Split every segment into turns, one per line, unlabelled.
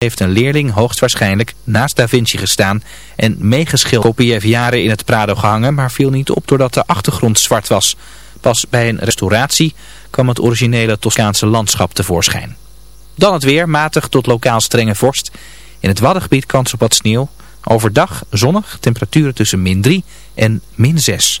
heeft een leerling hoogstwaarschijnlijk naast Da Vinci gestaan en meegeschilderd. Kopie heeft jaren in het Prado gehangen, maar viel niet op doordat de achtergrond zwart was. Pas bij een restauratie kwam het originele Toscaanse landschap tevoorschijn. Dan het weer, matig tot lokaal strenge vorst. In het Waddengebied kans op wat sneeuw. Overdag zonnig, temperaturen tussen min 3 en min 6.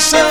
Jason.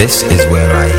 This is
where I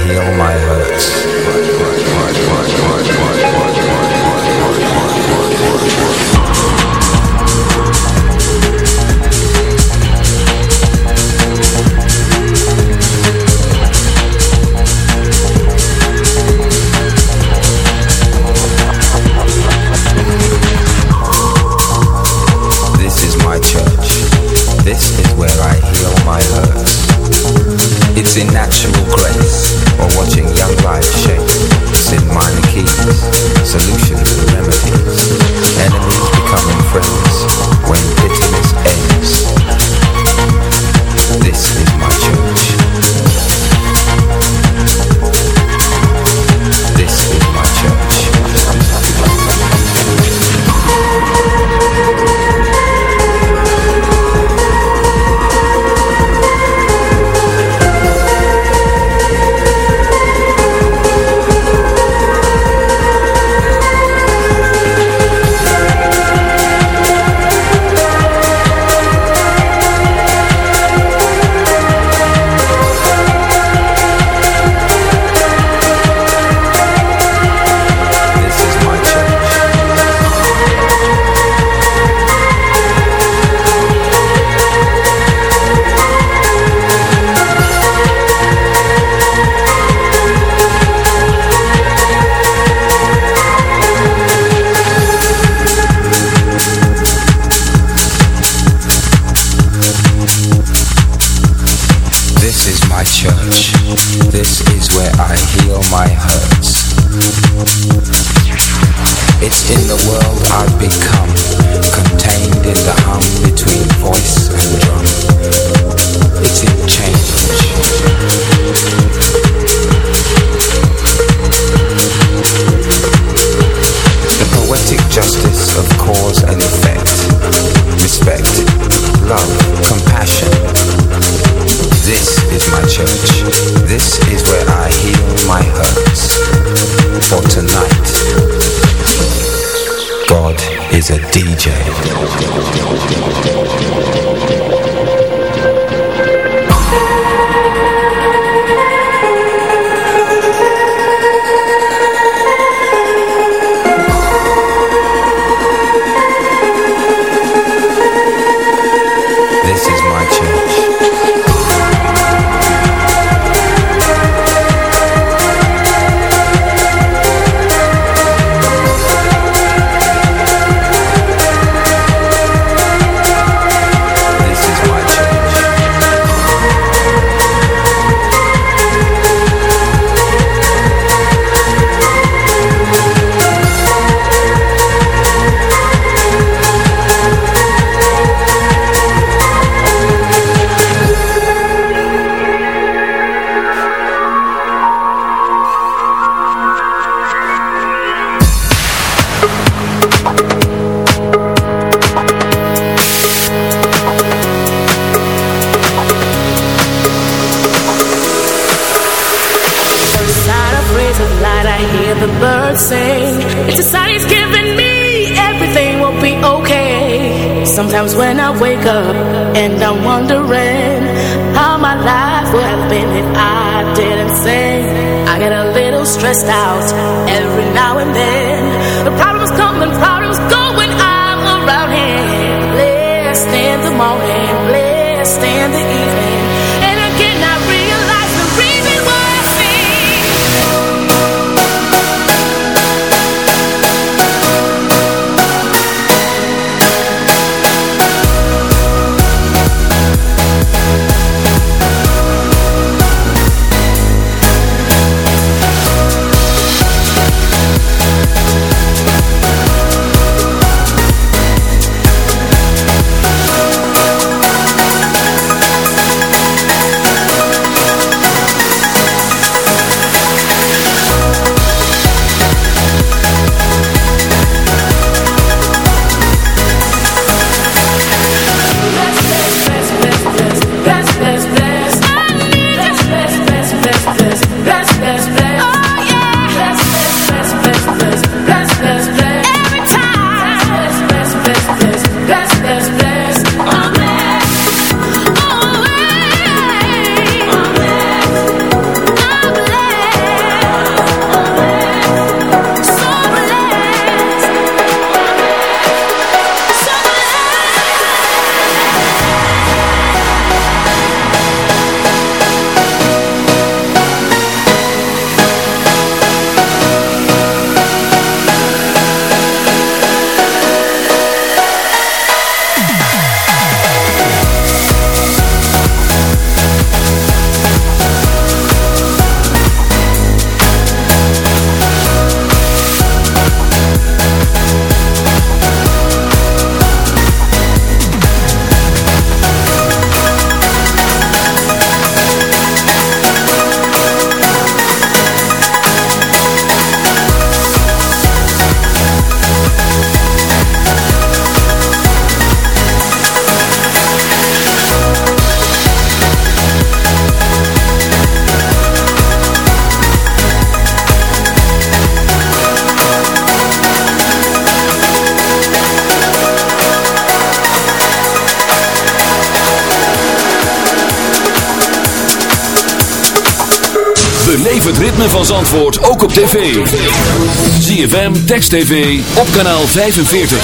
ZFM, Text TV, op kanaal 45.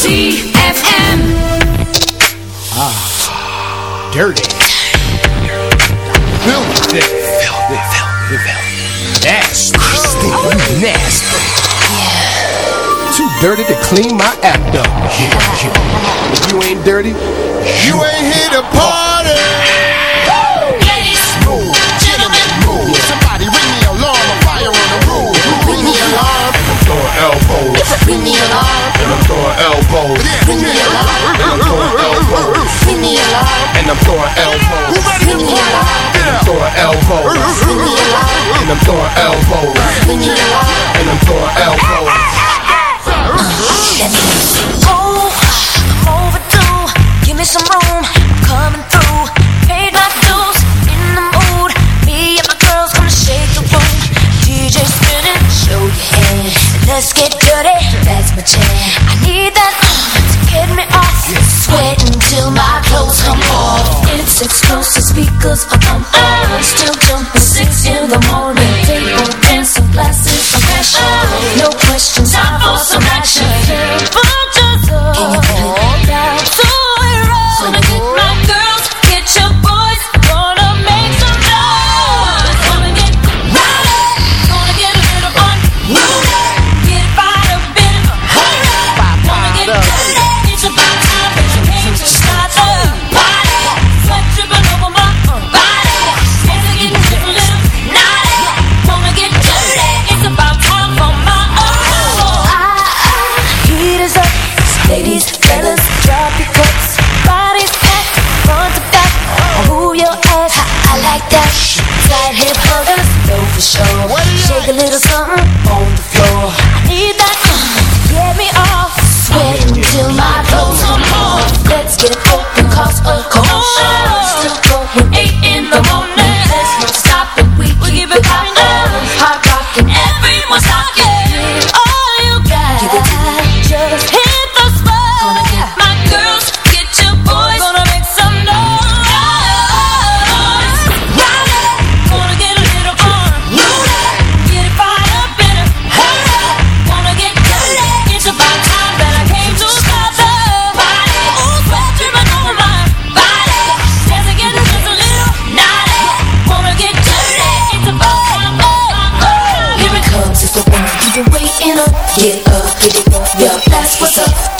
ZFM.
dirty. Filthy. Filthy. Filthy. Nasty. Nasty. Too dirty to clean my act up. If you ain't dirty,
You ain't here to party.
Elbows. Ring the alarm. And I'm throwing elbows. Ring the alarm. And I'm throwing elbows. Ring the alarm. And I'm throwing elbows. Ring the alarm. And I'm throwing elbows. Ring the alarm. And I'm throwing elbows. Ring the alarm. And I'm throwing elbows.
Oh, I'm overdue. Give me some room. I'm coming Let's get dirty. That's my jam. I need that to get me off. Sweating till my clothes come off. It's exclusive speakers up on all. Still jumping six in the morning. Table dancing glasses of passion. No questions. Time for some action.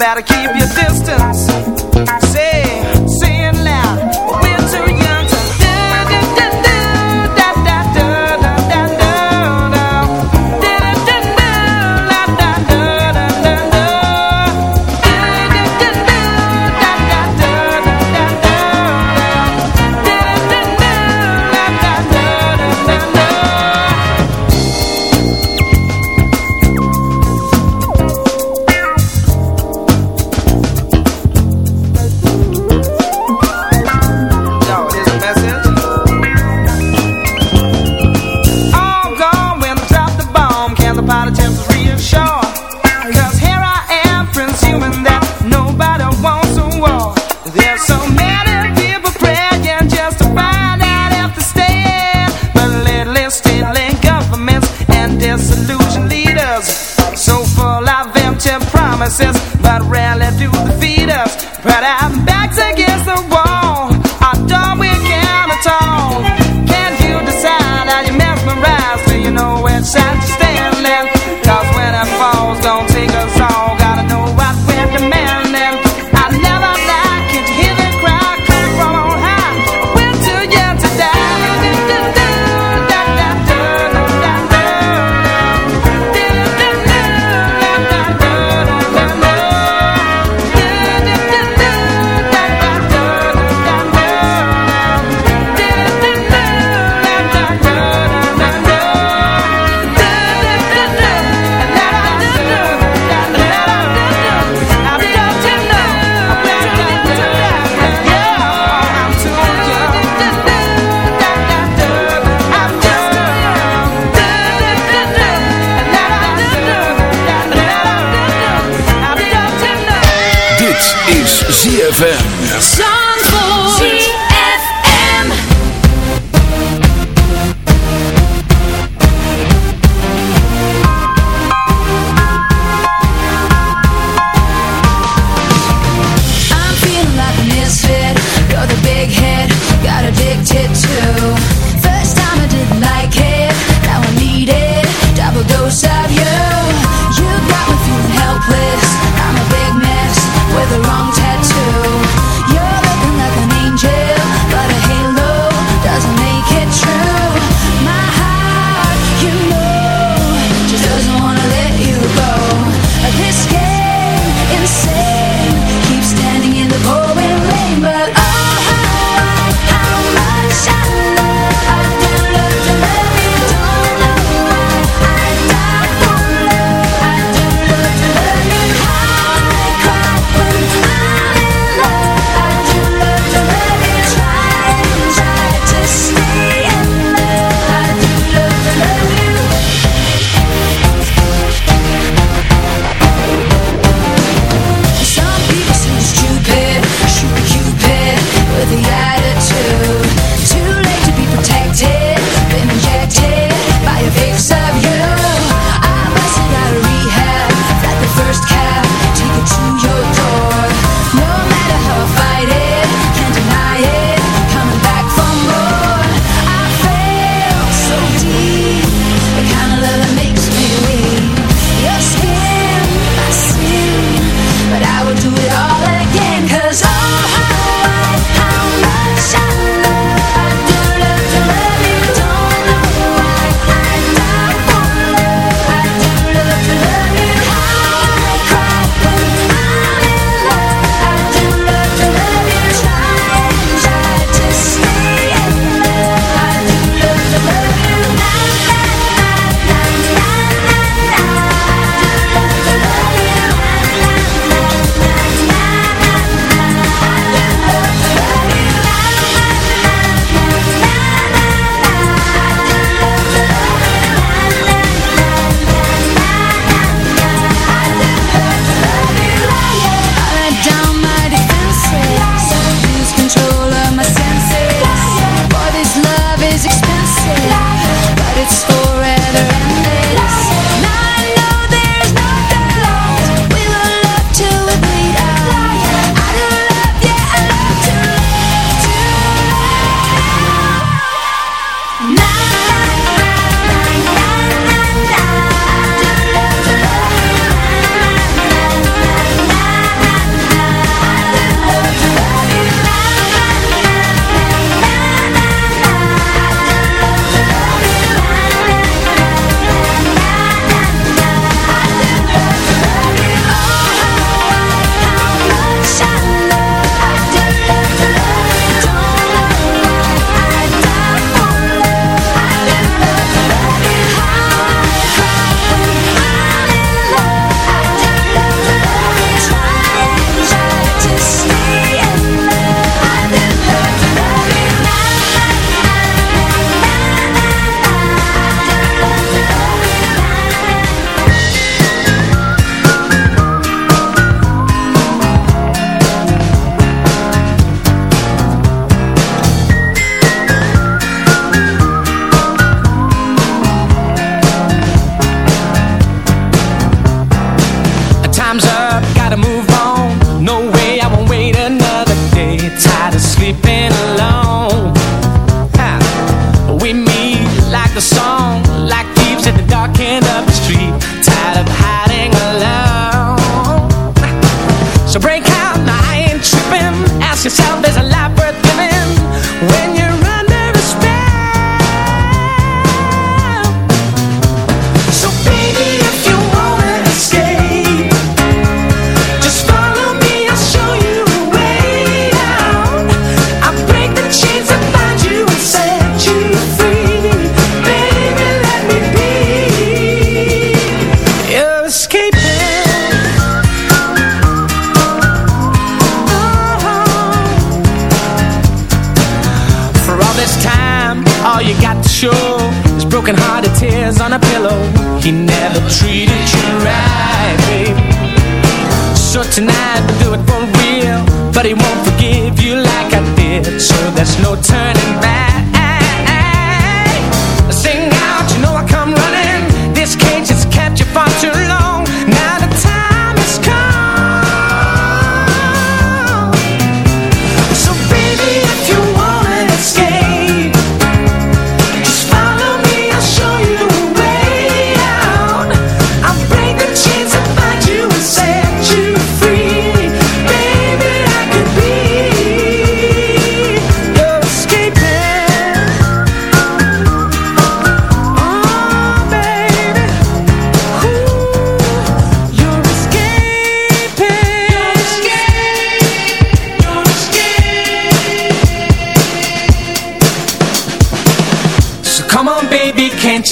Better keep your distance.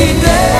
every
day.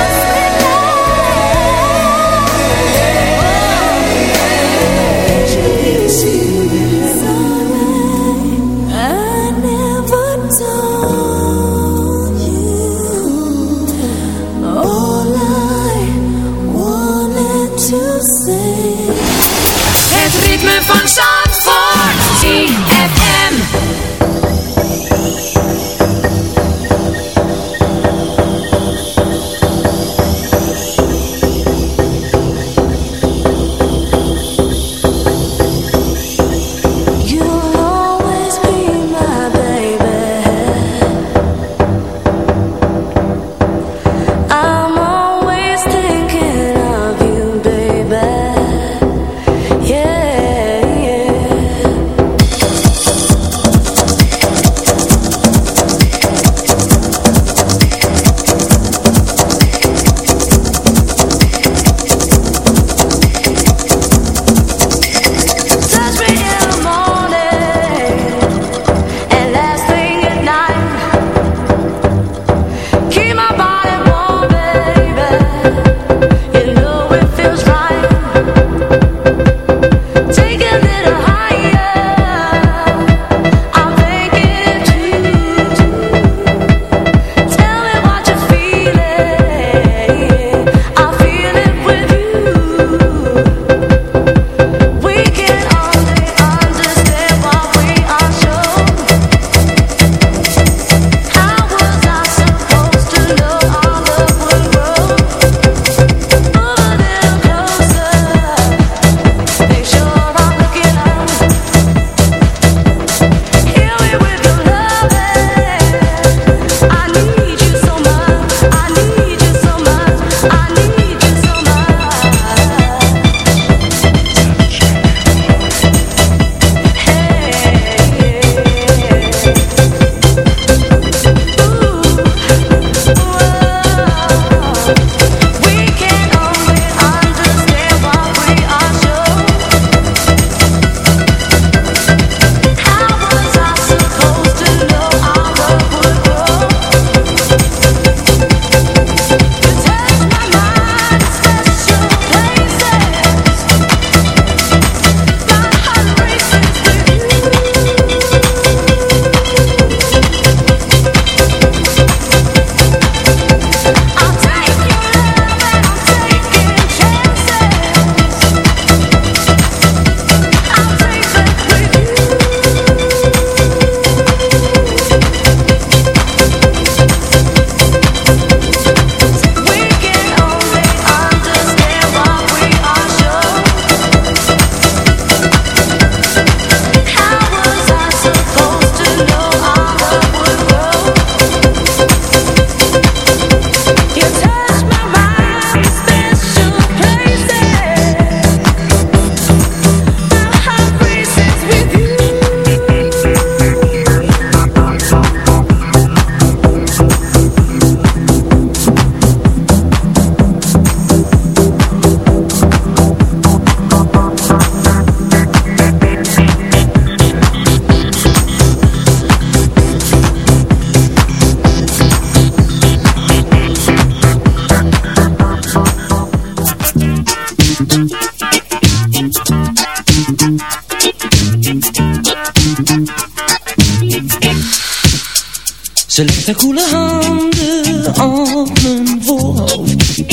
Ze legt haar koele handen op mijn voorhoofd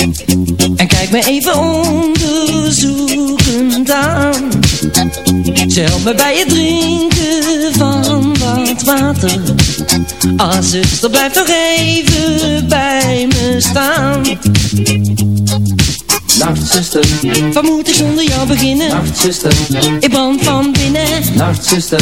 En kijkt me even onderzoekend aan. Ze helpt me bij het drinken van wat water. Ah zuster blijf toch even bij me staan.
Nachtzuster,
Wat moet ik zonder jou beginnen?
nachtzuster,
Ik brand van binnen.
Nachtzuster,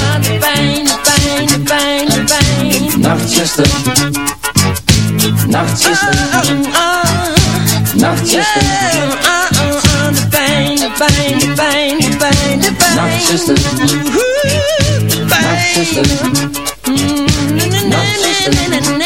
de pijn, de pijn, de pijn.
nachtzuster, nachtzuster, nachtzuster,
De pijn, de pijn, de pijn, de pijn, de pijn.
nachtzuster, nachtzuster,
Nachtzuster.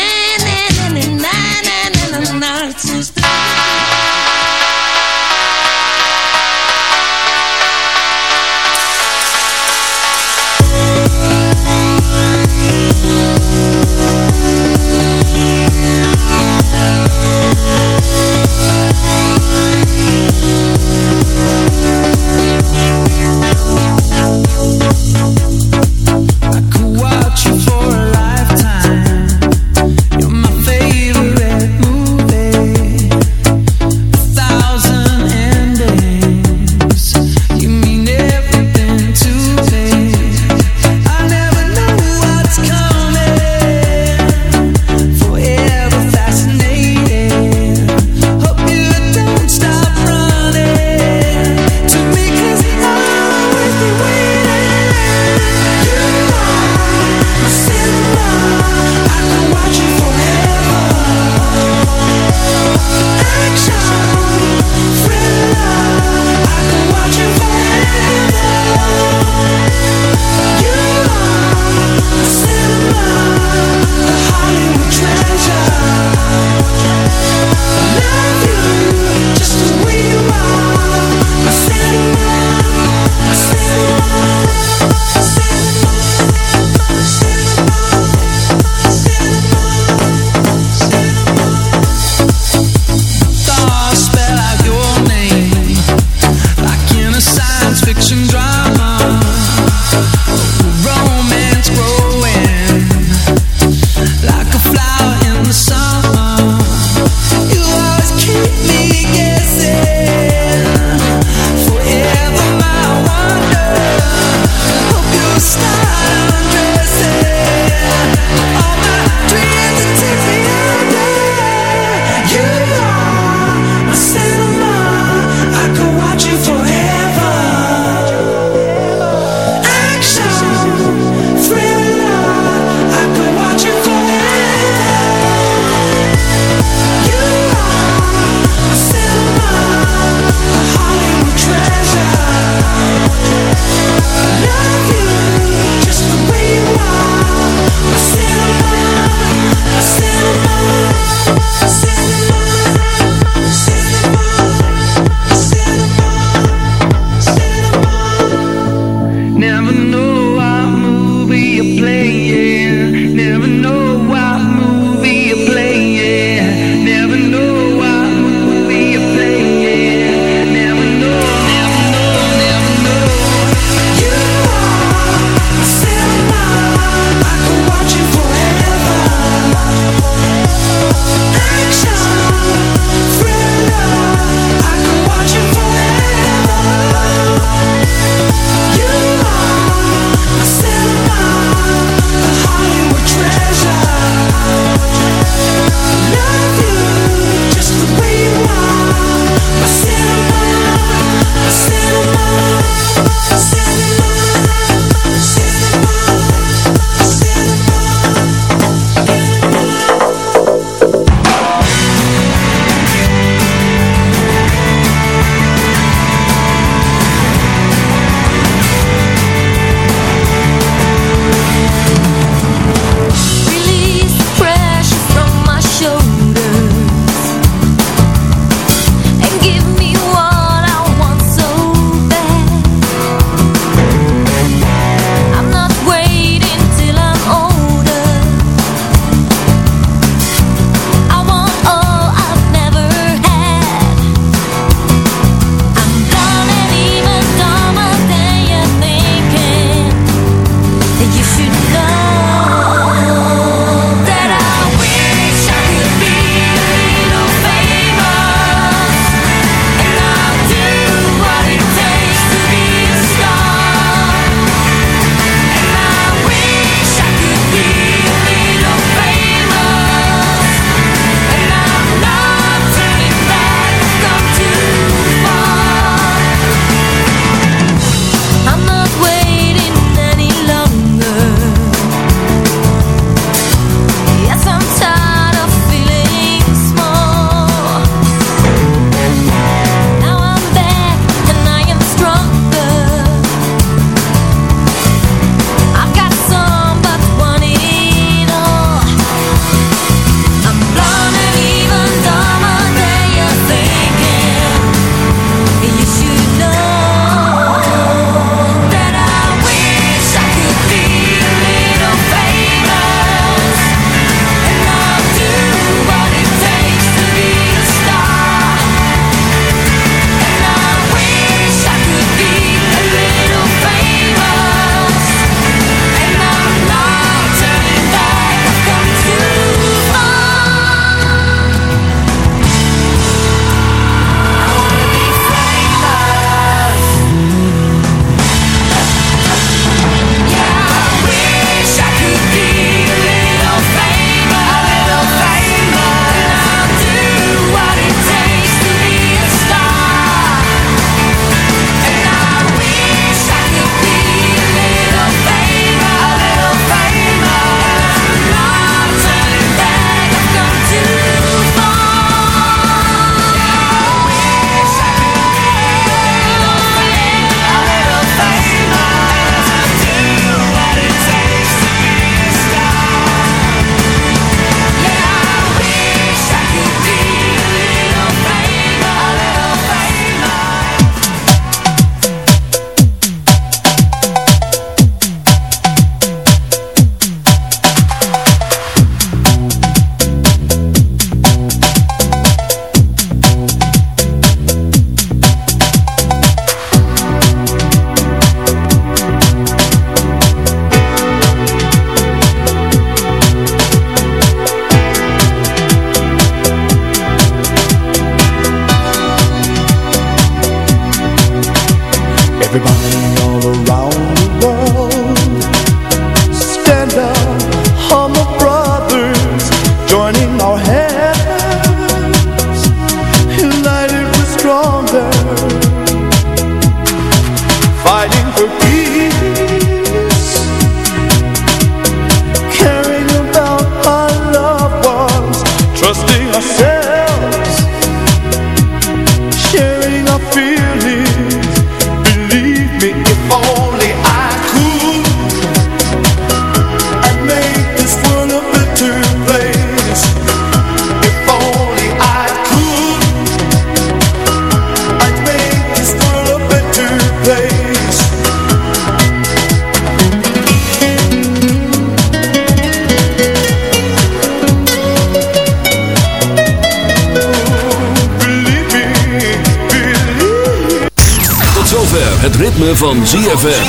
Het ritme van ZFM.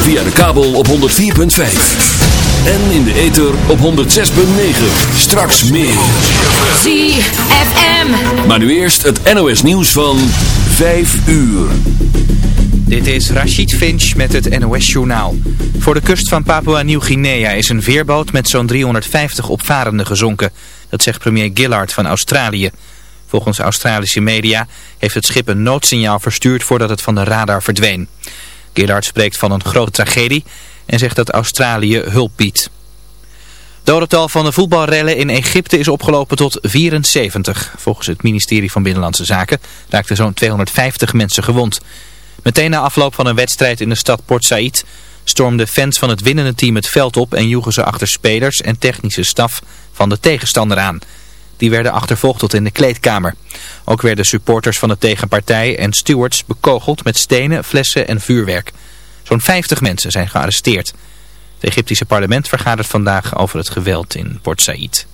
Via de kabel op 104.5. En in de ether op 106.9. Straks meer.
ZFM.
Maar nu eerst het NOS nieuws van 5 uur.
Dit is Rachid Finch met het NOS-journaal. Voor de kust van Papua-Nieuw-Guinea is een veerboot met zo'n 350 opvarenden gezonken. Dat zegt premier Gillard van Australië. Volgens Australische media heeft het schip een noodsignaal verstuurd voordat het van de radar verdween. Gillard spreekt van een grote tragedie en zegt dat Australië hulp biedt. Dodental van de voetbalrellen in Egypte is opgelopen tot 74. Volgens het ministerie van Binnenlandse Zaken raakten zo'n 250 mensen gewond. Meteen na afloop van een wedstrijd in de stad Port Said stormden fans van het winnende team het veld op en joegen ze achter spelers en technische staf van de tegenstander aan. Die werden achtervolgd tot in de kleedkamer. Ook werden supporters van de tegenpartij en stewards bekogeld met stenen, flessen en vuurwerk. Zo'n 50 mensen zijn gearresteerd. Het Egyptische parlement vergadert vandaag over het geweld in Port Said.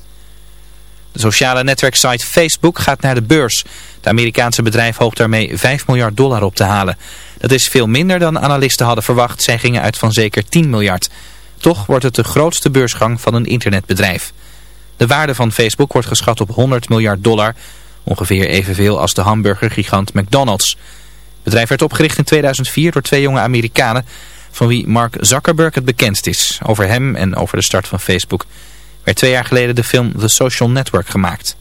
De sociale netwerksite Facebook gaat naar de beurs. Het Amerikaanse bedrijf hoopt daarmee 5 miljard dollar op te halen. Dat is veel minder dan analisten hadden verwacht. Zij gingen uit van zeker 10 miljard. Toch wordt het de grootste beursgang van een internetbedrijf. De waarde van Facebook wordt geschat op 100 miljard dollar. Ongeveer evenveel als de hamburgergigant McDonald's. Het bedrijf werd opgericht in 2004 door twee jonge Amerikanen... van wie Mark Zuckerberg het bekendst is. Over hem en over de start van Facebook werd twee jaar geleden de film The Social Network gemaakt.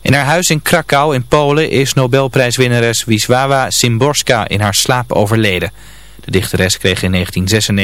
In haar huis in Krakau in Polen is Nobelprijswinnares Wisława Szymborska in haar slaap overleden. De dichteres kreeg in 1996